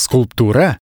Скульптура